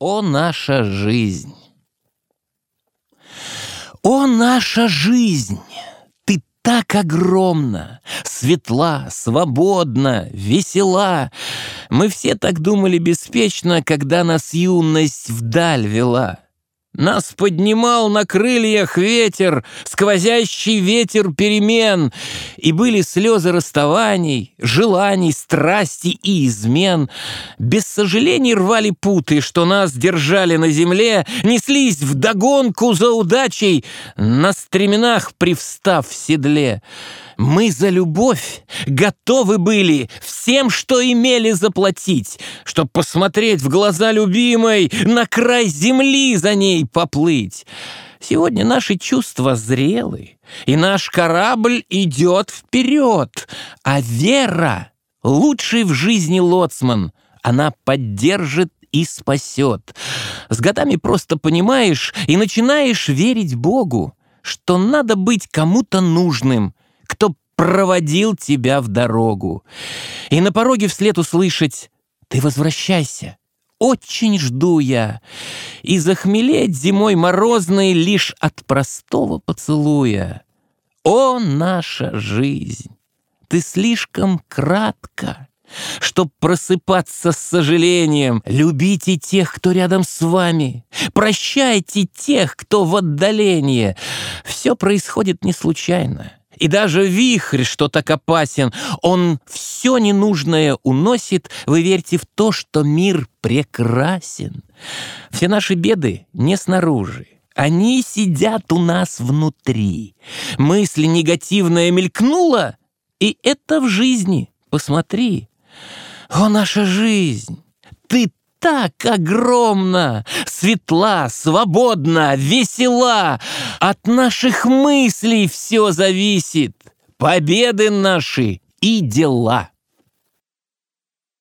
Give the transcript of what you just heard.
О, наша жизнь! О, наша жизнь! Ты так огромна, светла, свободна, весела. Мы все так думали беспечно, когда нас юность вдаль вела. Нас поднимал на крыльях ветер, сквозящий ветер перемен, И были слезы расставаний, желаний, страсти и измен. Без сожалений рвали путы, что нас держали на земле, Неслись вдогонку за удачей, на стременах привстав в седле. Мы за любовь готовы были всем, что имели заплатить, Чтоб посмотреть в глаза любимой, на край земли за ней поплыть. Сегодня наши чувства зрелы, и наш корабль идет вперед, а вера — лучший в жизни лоцман, она поддержит и спасет. С годами просто понимаешь и начинаешь верить Богу, что надо быть кому-то нужным, кто проводил тебя в дорогу. И на пороге вслед услышать «Ты возвращайся, очень жду я», и захмелеть зимой морозной лишь от простого поцелуя. О, наша жизнь! Ты слишком кратко, Чтоб просыпаться с сожалением, любите тех, кто рядом с вами, прощайте тех, кто в отдалении. Все происходит не случайно. И даже вихрь, что так опасен, он все ненужное уносит. Вы верьте в то, что мир прекрасен. Все наши беды не снаружи. Они сидят у нас внутри. Мысль негативная мелькнула, и это в жизни. Посмотри. О, наша жизнь! Ты так огромна, светла, свободна, весела. От наших мыслей все зависит, победы наши и дела.